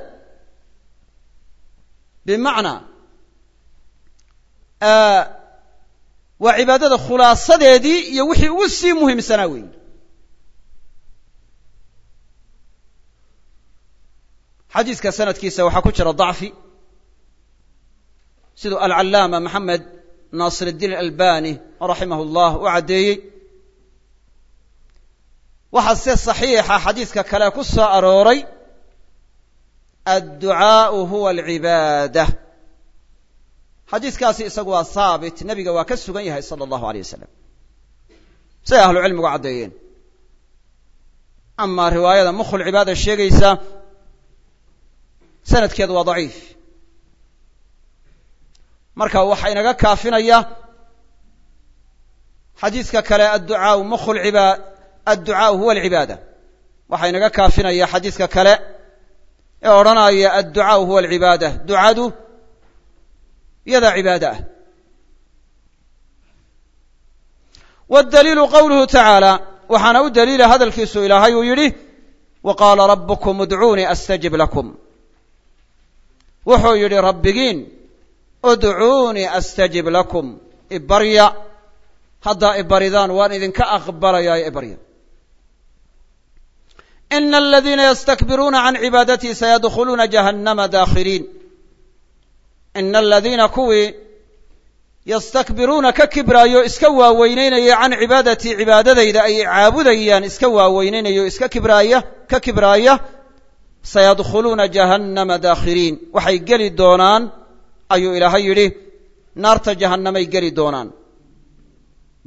bimacnaa waa cibaadada khulaasadeedii iyo wixii ugu sii muhiimsanaa weeyi xadiiska sanadkiisa waxaa ku jira dacfi. Siduu alcallaama maxamed naasir iddiin albani raximah llah u caddeeyey. Waxaa se saxiixa xadiiska kale ku soo arooray adducaau huwa alcibaada xadiiskaasi isagu waa haabit nebiga waa ka sugan yahay sala allahu aleyh wasalam siday ahlu cilmigu caddeeyeen. Amaa riwaayada mukhulcibaada sheegaysa sanadkeedu waa daciif. Marka waxaa inaga kaafinaya xadiiska kale adducaau mukhu lcibaad adducaau huwa alcibaada. Waxaa inaga kaafinaya xadiiska kale ee odhanaya adducaau huwa alcibaada. Ducadu iyadaa cibaada ah waddaliilu qawluhu tacaala waxaana u daliila hadalkiisu ilaahay uu yidhi wa qaala rabbukum udcuunii astajib lakum wuxuu yidhi rabbigiin udcuunii astajib lakum ibarya haddaa ibaridaan waan idinka aqbalayaa ibarya ina aladiina ystakbiruuna can cibaadatii sayadkhuluuna jahannama daakhiriin ina aladiina kuwii yastakbiruuna ka kibraayo iska waaweyneynaya can cibaadatii cibaadadayda ay caabudayaan iska waaweyneynaya o iska kibraaya ka kibraaya sayadkhuluuna jahannama daakhiriin waxay geli doonaan ayuu ilaahay yidhi naarta jahannamay geli doonaan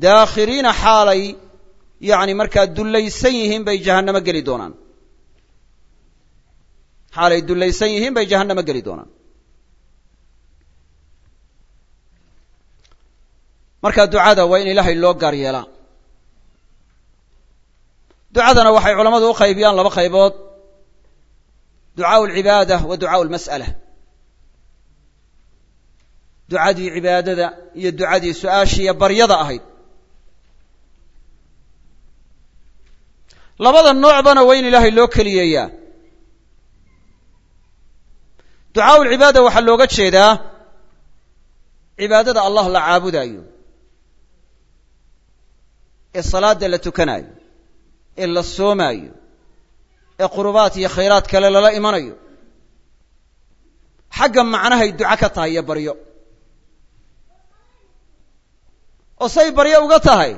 daakhiriina xaalay yacni markaa dullaysan yihiin bay jahannamo geli doonaan xaalay dullaysan yihiin bay jahannamo geli doonaan marka ducada waa in ilaahay loo gaar yeelaa ducadana waxay culammadu u qaybiyaan laba qaybood. Ducaau alcibaada wa ducaau almas'ala ducadii cibaadada iyo ducadii su'aashiiyo baryada ahayd. Labada noocbana waa in ilaahay loo keliyeeyaa. Ducaau lcibaada waxaa looga jeedaa cibaadada allah la caabudaayo ee salaada la tukanaayo ee la soomaayo ee qurubaat iyo khayraad kale lala imanayo. Xagga macnahay duco ka tahay iyo baryo. Oo say baryo uga tahay?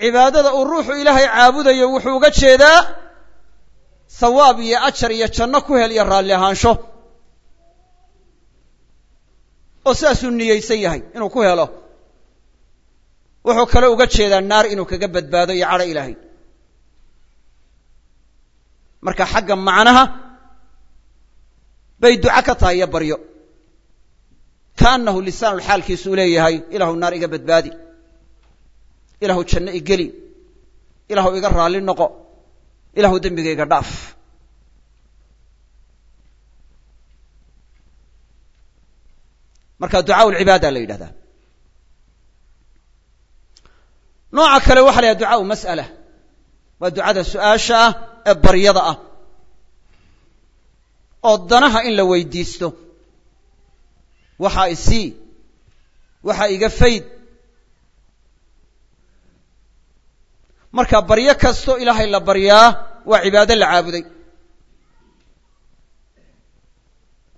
Cibaadada uu ruuxu ilaahay caabudayo wuxuu uga jeedaa hawaab iyo ajar iyo janno ku hel iyo raalli ahaansho. Oo sidaasuu niyeysan yahay inuu ku helo wuxuu kale uga jeedaa naar inuu kaga badbaado iyo cadho ilaahay. Marka xagga macnaha bay duco ka tahay iyo baryo. Kaannahu lisaanul xaalkiisu leeyahay ilaahu naar iga badbaadi. Ilaahu janno igeli ilaahu iga raalli noqo. Ilaahu dembigayga dhaaf. Marka ducaa lcibaada la yidhahdaa nooca kale waxa la yhaha ducaau mas'ala. Waa ducada su'aasha ah ee baryada ah. Oo danaha in la weydiisto. Waxaa isii waxaa iga fayd. Marka baryo kastoo ilaahay la baryaa waa cibaado la caabuday.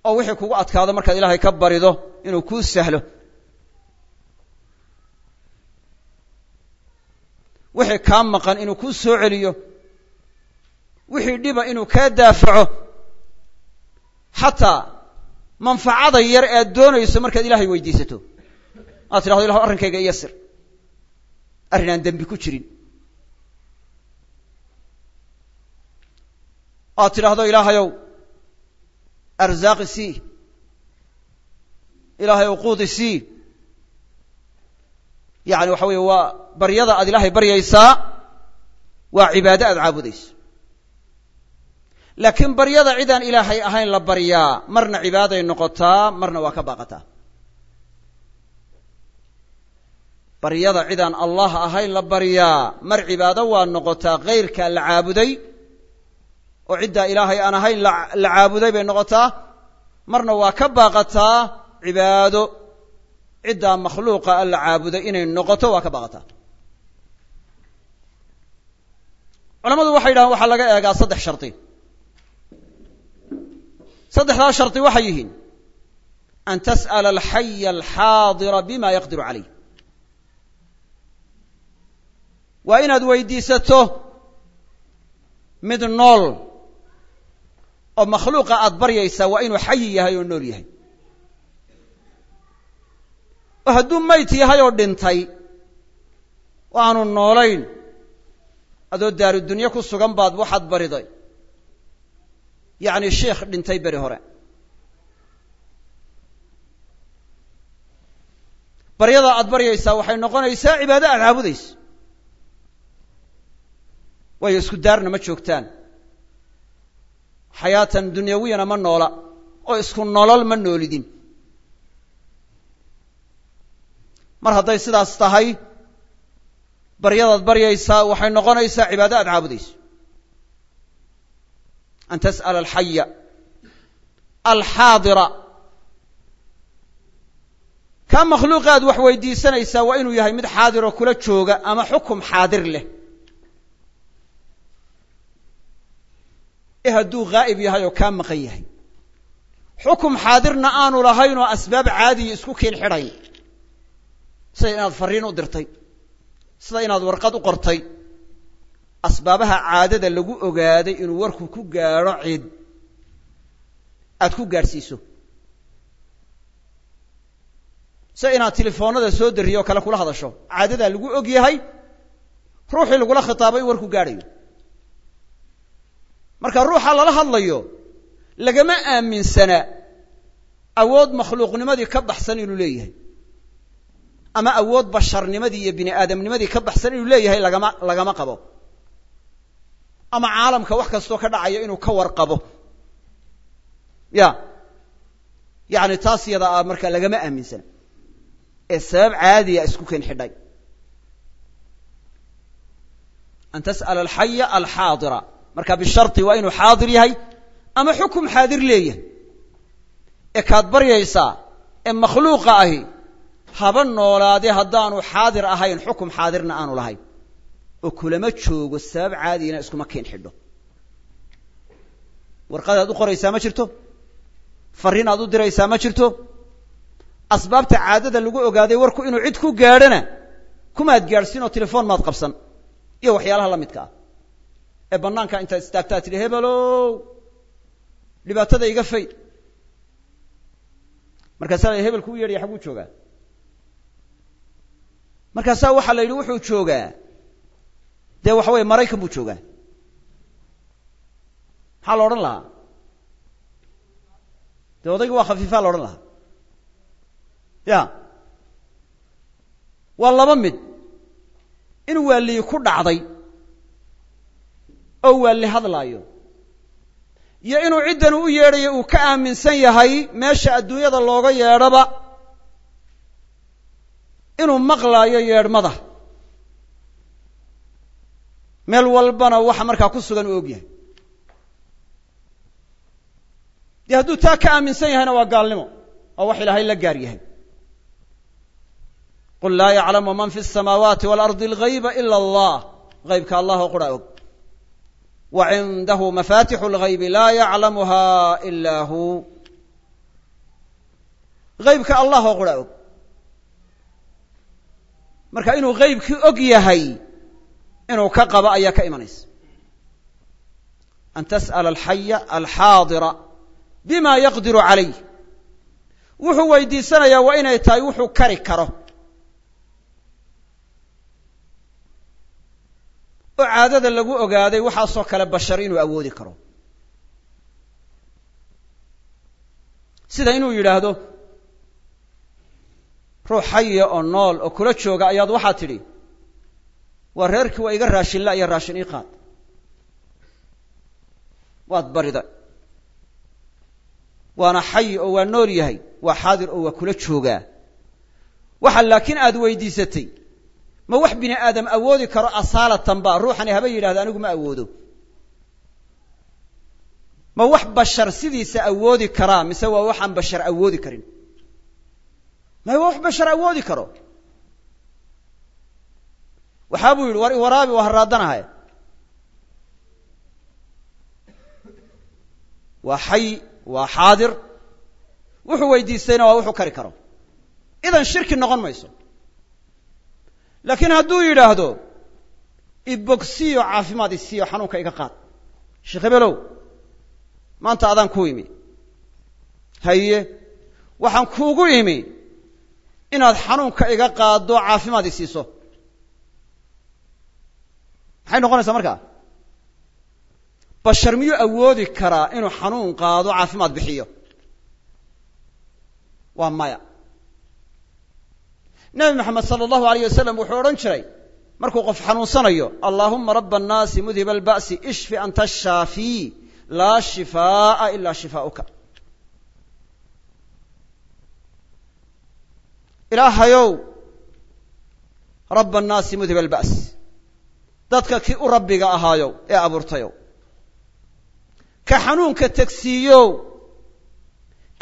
Oo wixii kugu adkaado markaad ilaahay ka barido inuu kuu sahlo wixii kaa maqan inuu kuu soo celiyo wixii dhiba inuu kaa daafaco xataa manfacada yar ee aad doonayso markaad ilaahay weydiisato. Aad tidhahdo ilahu arrinkayga iyo sir. Arrin aan dembi ku jirin. Aad tidhaahdo ilaahayow arsaaqi sii ilaahayow quudi sii yacni waxa weeye waa baryada aad ilaahay baryaysaa waa cibaado aad caabudayso. Laakiin baryada cidaan ilaahay ahayn la baryaa marna cibaaday noqotaa marna waa ka baaqataa. Baryada cidaan allah ahayn la baryaa mar cibaado waa noqotaa kayrkaa la caabuday oo ciddaa ilaahay aan ahayn la caabuday bay noqotaa marna waa ka baaqataa cibaado. Ciddaa makhluuqa a la caabuday inay noqoto waa ka baaqataa culamadu waxay yidhahaan waxaa laga eegaa saddex shardi saddexdaa shardi waxay yihiin an tas'ala alxaya alxaadira bima yaqdiru calayh waa inaad weydiisato mid nool oo makhluuqa aad baryaysaa waa inuu xayi yahay oo nool yahay. Oo hadduu mayt yahay oo dhintay oo aanu noolayn adoo daaru dunye ku sugan baad waxaad bariday. Yacni sheikh dhintay beri hore. Baryada aad baryaysaa waxay noqonaysaa cibaado aad caabudayso. Waayo isku daarna ma joogtaan. Xayaatan dunyawiyana ma noola oo isku nolol ma noolidin. Mar hadday sidaas tahay baryadaad baryaysaa waxay noqonaysaa cibaado aad caabudayso. An tas'ala alxaya alxaadira kaa makhluuqa aad wax weydiisanaysaa waa inuu yahay mid xaadiroo kula jooga ama xukum xaadir leh. Ee hadduu ghaa'ib yahay oo kaa maqan yahay. Xukum xaadirna aanu lahayn oo asbaab caadiya isku kiin xidhayn sida inaad farriin u dirtay sida inaad warqad u qortay asbaabaha caadada lagu ogaaday inuu warku ku gaadho cid aad ku gaadhsiiso. Se inaad telefoonada soo dariyo kale kula hadasho. Caadadaa lagu og yahay ruuxii lagula khitaabo in warku gaadhayo. Marka ruuxa lala hadlayo lagama aaminsana awood makhluuqnimadii ka baxsan inuu leeyahay ama awood basharnimadii iyo bini aadamnimadii ka baxsan inuu leeyahay lagama lagama qabo. Ama caalamka wax kastoo ka dhacayo inuu ka warqabo. Ya. Yacni taas yada a marka lagama aaminsana ee sabab caadiya isku ken xidhay. An tas'ala alxaya alxaadira marka bisharti waa inuu xaadir yahay ama xukum xaadir leeyahay. Ee kaad baryaysaa ee makhluuqa ahi haba noolaadee haddaanu xaadir ahayn xukum xaadirna aanu lahayn. Oo kulama joogo sabab caadiyana iskuma keen xidho. Warqadaad u qoraysaa ma jirto? Farriin aad u diraysaa ma jirto? Asbaabta caadada lagu ogaaday warku inuu cid ku gaadhona kumaad gaadhsiin oo telefoon maad qabsan iyo waxyaalaha la midka ah. Ee bannaanka intaad istaagtaa tidhi hebelow dhibaatada iga fayd markaasaa la hebelku u yeedhaya xaguu joogaa markaasaa waxaa la yidhi wuxuu joogaa dee waxa weye maraykan buu joogaa. Maxaa la odhan lahaa? Dee odayga waa khafiifaa la odhan lahaa. Ya. Waa laba mid. In waaliyi ku dhacday oo waali hadlaayo iyo inuu ciddan u yeedhayo uu ka aaminsan yahay meesha adduunyada looga yeedhaba inuu maqlaayo yeedhmada meel walbana waxa markaa ku sugan uu og yahay dee hadduu taa ka aaminsan yahayna waa gaalnimo oo wax ilaahay la gaar yahay qul laa yaclamu man fi الsamaawaati waalardi اlgayba ila allah gaybka allah oo qura og wa cindahu mafatixu اlgaybi laa yaclamuha ila hu gaybka allah oo qura og marka inuu gaybkii og yahay inuu ka qabo ayaa ka imanaysa. An tas'ala alxaya alxaadira bima yaqdiru calayh wuxuu weydiisanayaa waa inay tahay wuxuu kari karo. Oo caadada lagu ogaaday waxaasoo kale bashar inuu awoodi karo. Sida inuu yidhaahdo ruux xaya oo nool oo kula jooga ayaad waxaa tidhi waa reerkii waa iga raashin la iyo raashin ii qaad. Waad barida. Waana xay oo waa nool yahay waa xaadir oo waa kula joogaa. Waxa laakiin aad weydiisatay ma wax bini aadam awoodi karo asaalatan ba ruuxani haba yidhahdo anigu ma awoodo. Ma wax bashar sidiisa awoodi karaa mise waa waxaan bashar awoodi karin ma waa wax bashar awoodi karo. Waxaa buu yidhi war iwaraabi waa haraadanahay. Waa xay waa xaadir. Wuxuu weydiistayna waa wuxuu kari karo. Idan shirki noqon mayso. Laakiin hadduu yidhaahdo ibogsiyo caafimaad isiiyo xanuunka iga qaad. Sheekh hebelow maanta adaan ku imi. Haye waxaan kuugu imi inaad xanuunka iga qaaddo caafimaad isiiso maxay noqonaysaa markaa? Bashar miyuu awoodi karaa inuu xanuun qaado caafimaad bixiyo? Waa maya. Nebi maxamed sala allahu alayh wasalam wuxuu odhan jiray markuu qof xanuunsanayo allaahuma raba annaasi mudhiba alba'si ishfi anta shaafii laa shifaa'a ilaa shifaa'uka ilaahayow raba annaasi mudhiba alba's dadka kii u rabbiga ahaayow ee abuurtayow. Ka xanuunka tegsiiyow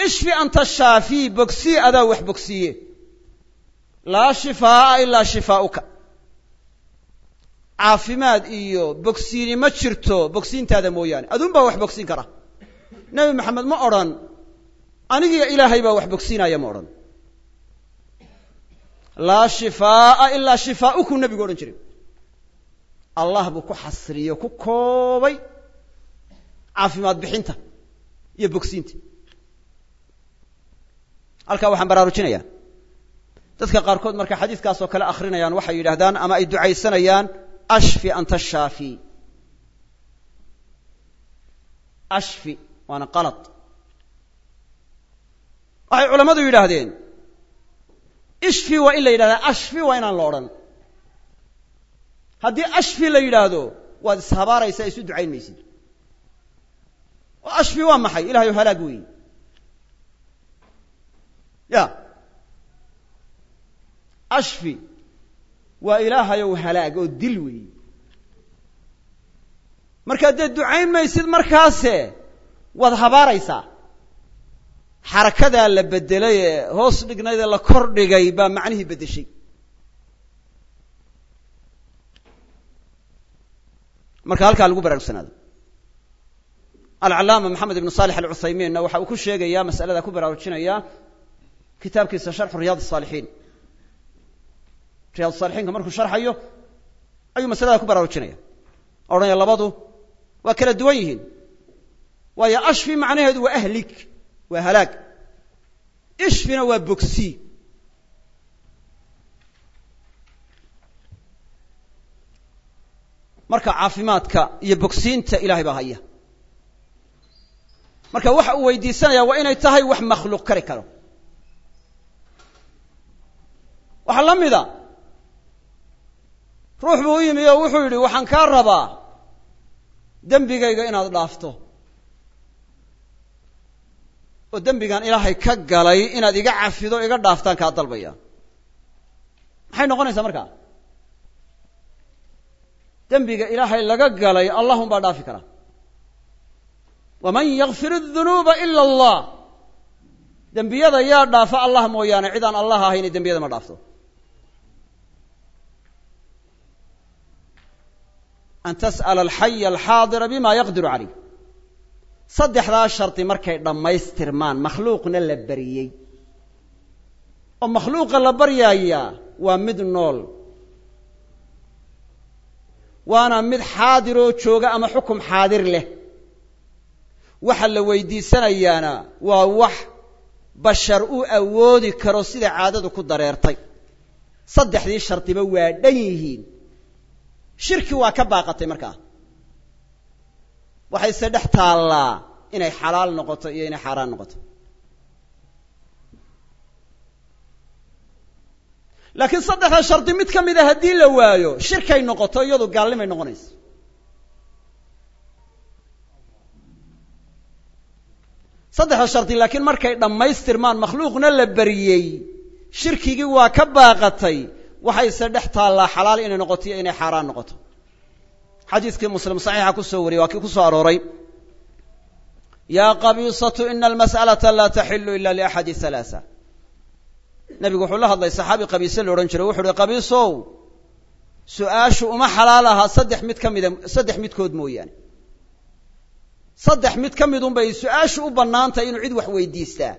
ishfi anta shaafii bogsii adaa wax bogsiiye laa shifaa'a ilaa shifaa'uka. Caafimaad iyo bogsiini ma jirto bogsiintaada mooyaane. Aduun baa wax bogsiin kara. Nebi maxamed ma odhan anigiyo ilaahay baa wax bogsiinaya ma odhan laa shifaa'a ilaa shifaa'uku nebigu odhan jiray. Allah buu ku xasriyo ku koobay caafimaad bixinta iyo bogsiinta. Halkaa waxaan baraarujinayaa. Dadka qaarkood markay xadiiskaas oo kale akrinayaan waxay yidhahdaan ama ay ducaysanayaan ashfi anta shaafi. Ashfi waana qalad waxay culammadu yidhaahdeen ishfi waa in la yidhahdaa ashfi waa inaan la odhan. Haddii ashfi la yidhaahdo waad ishabaaraysaa isu ducayn maysid. Oo ashfi waa maxay? Ilahay o halaag weeyi ya. Ashfi waa ilaahayow halaag oo dil weeyi markaa dee ducayn maysid markaase waad habaaraysaa xarakadaa la beddelay ee hoos dhignayd ee la kor dhigay baa macnihii beddeshay marka halkaa lagu baraarugsanaado. Alcallaama maxamed ibnu saalix alcuthaymiinna waxa uu ku sheegayaa masalada ku baraarujinaya kitaabkiisa sharxu riyaad الsaalixiin riyaad saalixiinka markuu sharxayo ayuu masalada ku baraarujinaya. Odhanaya labadu waa kala duwan yihiin. Waayo ashfi macnaheedu waa ahlig waa halaag. Ishfina waa bogsii marka caafimaadka iyo bogsiinta ilahay baa haya. Marka waxa uu weydiisanaya waa inay tahay wax makhluuq kari karo. Waxaa la mida ruux buu u yimi oo wuxuu yidhi waxaan kaa rabaa dembigayga inaad dhaafto oo dembigan ilaahay ka galay inaad iga cafido iga dhaaftaan kaa dalbaya. Maxay noqonaysaa markaa dembiga ilaahay laga galay allahum baa dhaafi kara. Waman yakfir الdunuuba ila allah. Dembiyada yaa dhaafa allah mooyaane cid aan allah ahayna dembiyada ma dhaafto. An tas'ala alxaya alxaadira bima yaqdiru calayh saddexdaa shardi markay dhammaystirmaan makhluuqna la bariyey. oo makhluuqa la baryayaa waa mid nool. waana mid xaadiroo jooga ama xukum xaadir leh. waxa la weydiisanayaana waa wax bashar u awoodi karo sida caadadu ku dareertay. saddexdii shardiba waa dhan yihiin. shirki waa ka baaqatay markaa waxayse dhex taallaa inay xalaal noqoto iyo inay xaaraan noqoto. Laakiin saddexda shardi mid ka mida haddii la waayo shirkay noqoto iyadu gaalnimay noqonaysa saddexda shardi laakiin markay dhammaystirmaan makhluuqna la bariyey shirkigii waa ka baaqatay waxayse dhex taallaa xalaal inay noqoto iyo inay xaaraan noqoto xadiiskii muslim saxiixa ku soo wariyey waa kii ku soo arooray yaa qabiisatu ina almas'alata laa taxilu ila liaxadi halaasa nebigu wuxuu la hadlay saxaabi qabiise la odhan jiray wuxu uhi qabiisow su'aashu uma xalaal aha saddex mid ka mida saddex midkood mooyaane. Saddex mid ka midun bay su'aashu u bannaantahay inuu cid wax weydiistaa.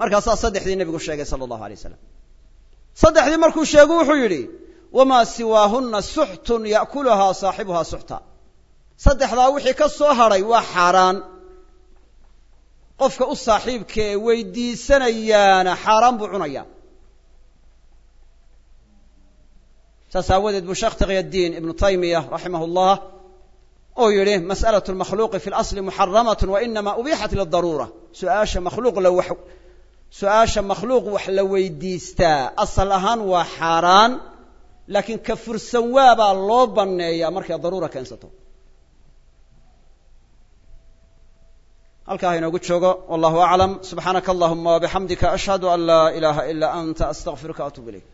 Markaasaa saddexdii nebigu sheegay sala allahu alay waslam saddexdii markuu sheegu wuxuu yidhi wamaa siwaahunna suxtun ya'kuluhaa saaxibuhaa suxta saddexdaa wixii ka soo hadhay waa xaaraan qofka u saaxiibka ee weydiisanayaana xaaraan buu cunayaa saas aawadeed buu sheekh taqyaddiin ibnu taymiya raximah اllah oo yidhi mas'alaة اlmakhluuqi fi اlasli muxaramat wa inama ubixat lidaruura su-aasha makhluuq la wax su-aasha makhluuq wax la weydiistaa asal ahaan waa xaaraan laakiin ka fursan waabaa loo banneeyaa markay daruura keensato. Halkaa ha inoogu joogo wallahu aclam subxaanaka allahuma wabixamdika ashhadu an laa ilaaha ila anta astaqfiruka atub ilayk